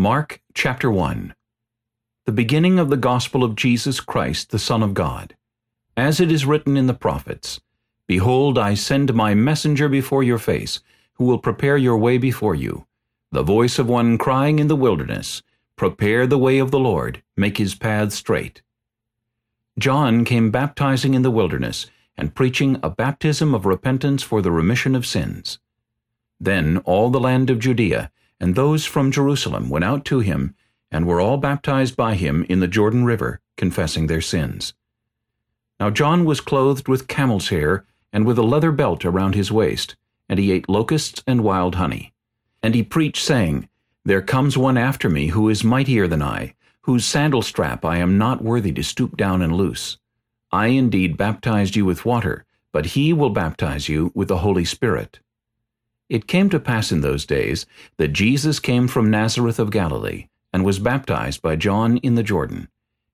Mark chapter 1 The beginning of the gospel of Jesus Christ, the Son of God. As it is written in the prophets, Behold, I send my messenger before your face, who will prepare your way before you. The voice of one crying in the wilderness, Prepare the way of the Lord, make his paths straight. John came baptizing in the wilderness, and preaching a baptism of repentance for the remission of sins. Then all the land of Judea, and those from Jerusalem went out to him, and were all baptized by him in the Jordan River, confessing their sins. Now John was clothed with camel's hair, and with a leather belt around his waist, and he ate locusts and wild honey. And he preached, saying, There comes one after me who is mightier than I, whose sandal strap I am not worthy to stoop down and loose. I indeed baptized you with water, but he will baptize you with the Holy Spirit. It came to pass in those days that Jesus came from Nazareth of Galilee, and was baptized by John in the Jordan.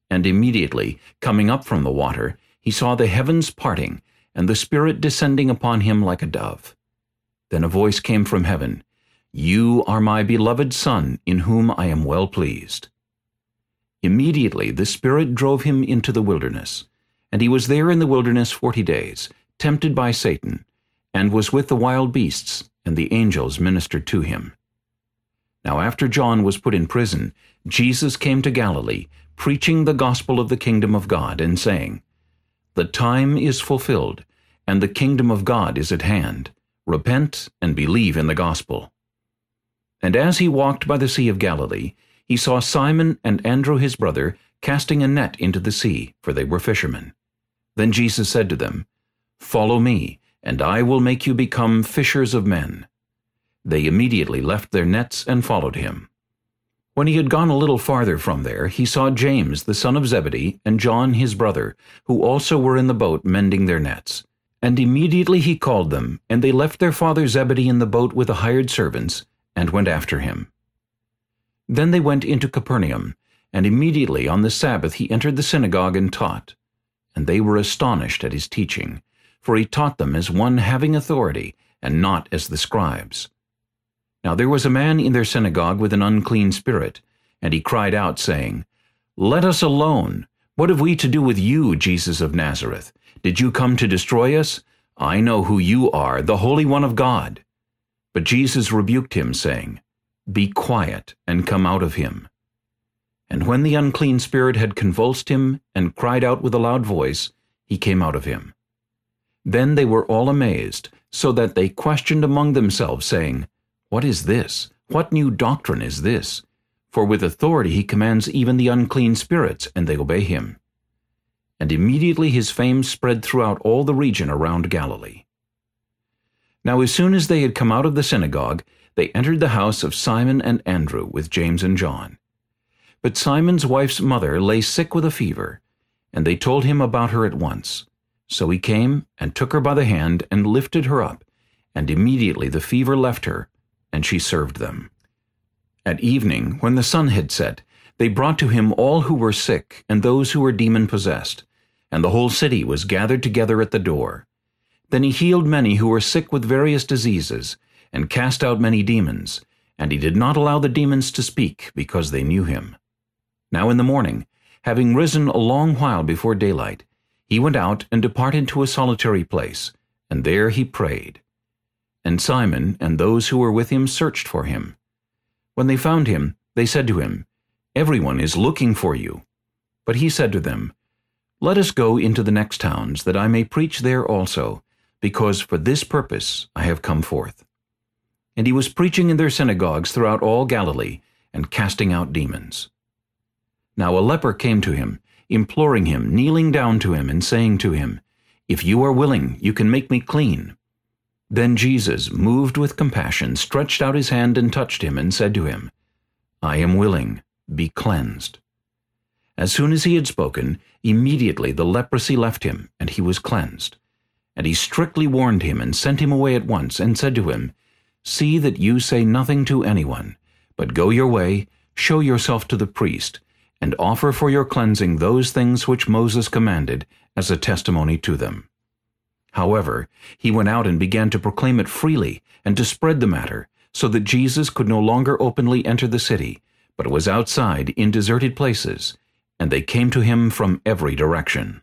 And immediately, coming up from the water, he saw the heavens parting, and the Spirit descending upon him like a dove. Then a voice came from heaven, You are my beloved Son, in whom I am well pleased. Immediately the Spirit drove him into the wilderness. And he was there in the wilderness forty days, tempted by Satan, and was with the wild beasts, and the angels ministered to him. Now after John was put in prison, Jesus came to Galilee, preaching the gospel of the kingdom of God, and saying, The time is fulfilled, and the kingdom of God is at hand. Repent and believe in the gospel. And as he walked by the sea of Galilee, he saw Simon and Andrew his brother casting a net into the sea, for they were fishermen. Then Jesus said to them, Follow me, and I will make you become fishers of men. They immediately left their nets and followed him. When he had gone a little farther from there, he saw James the son of Zebedee and John his brother, who also were in the boat mending their nets. And immediately he called them, and they left their father Zebedee in the boat with the hired servants, and went after him. Then they went into Capernaum, and immediately on the Sabbath he entered the synagogue and taught. And they were astonished at his teaching, for he taught them as one having authority, and not as the scribes. Now there was a man in their synagogue with an unclean spirit, and he cried out, saying, Let us alone. What have we to do with you, Jesus of Nazareth? Did you come to destroy us? I know who you are, the Holy One of God. But Jesus rebuked him, saying, Be quiet, and come out of him. And when the unclean spirit had convulsed him, and cried out with a loud voice, he came out of him. Then they were all amazed, so that they questioned among themselves, saying, What is this? What new doctrine is this? For with authority he commands even the unclean spirits, and they obey him. And immediately his fame spread throughout all the region around Galilee. Now as soon as they had come out of the synagogue, they entered the house of Simon and Andrew with James and John. But Simon's wife's mother lay sick with a fever, and they told him about her at once. So he came and took her by the hand and lifted her up, and immediately the fever left her, and she served them. At evening, when the sun had set, they brought to him all who were sick and those who were demon-possessed, and the whole city was gathered together at the door. Then he healed many who were sick with various diseases, and cast out many demons, and he did not allow the demons to speak, because they knew him. Now in the morning, having risen a long while before daylight, he went out and departed to a solitary place, and there he prayed. And Simon and those who were with him searched for him. When they found him, they said to him, Everyone is looking for you. But he said to them, Let us go into the next towns, that I may preach there also, because for this purpose I have come forth. And he was preaching in their synagogues throughout all Galilee, and casting out demons. Now a leper came to him, imploring him, kneeling down to him, and saying to him, If you are willing, you can make me clean. Then Jesus, moved with compassion, stretched out his hand and touched him, and said to him, I am willing, be cleansed. As soon as he had spoken, immediately the leprosy left him, and he was cleansed. And he strictly warned him, and sent him away at once, and said to him, See that you say nothing to anyone, but go your way, show yourself to the priest, and offer for your cleansing those things which Moses commanded as a testimony to them. However, he went out and began to proclaim it freely and to spread the matter, so that Jesus could no longer openly enter the city, but was outside in deserted places, and they came to him from every direction.